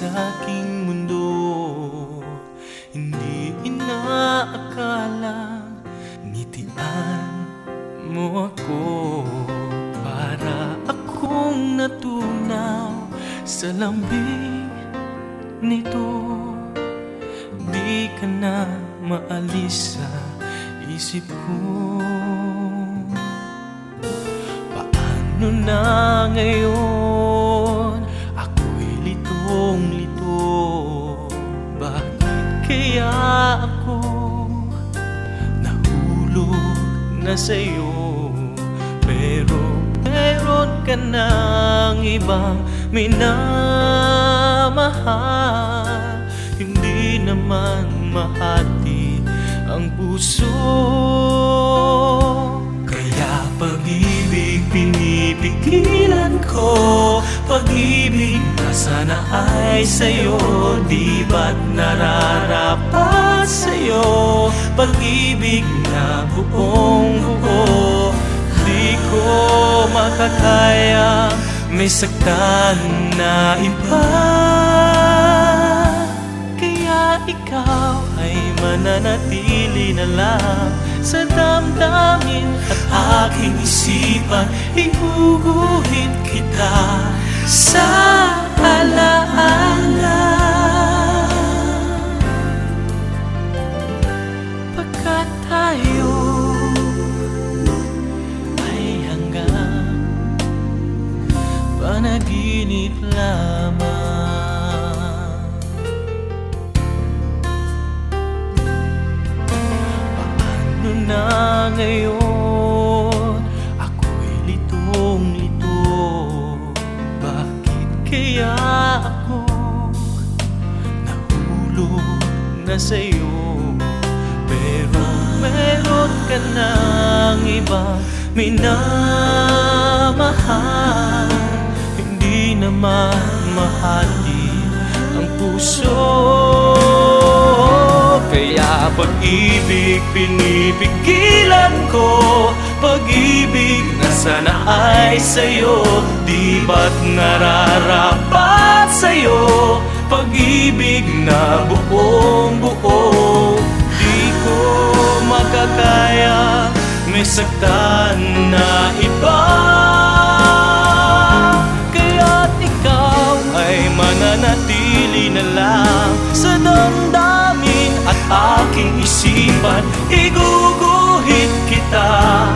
sa aking mundo Hindi inaakala Ngitian mo ako. Para akong natunaw Sa lambing nito. Di ka na maalis sa isip ko. Paano na ngayon kaya ako Nahulog na sa'yo. Pero meron ka ng ibang minamahal. Hindi naman mahati ang puso. Kaya pag-ibig pinipigilan ko Pag-ibig na sana ay sa'yo Di ba't nararapat sa'yo Pag-ibig na buong buo. Di ko makakaya May saktan na iba. Kaya ikaw ay mananatili na lang Sa damdamin at aking isipan. Ihuguhit kita sa alaala panaginip lamang. Paano na ngayon? Ako'y litong-lito. Bakit kaya ako Nahulog na sa'yo? Pero meron ka ng ibang minamahal Mahali ang puso. Kaya pag-ibig pinipigilan ko Pag-ibig na sana ay sa'yo Di ba't nararapat sa'yo? Pag-ibig na buong buo Di ko makakaya May saktan man iguguhit kita.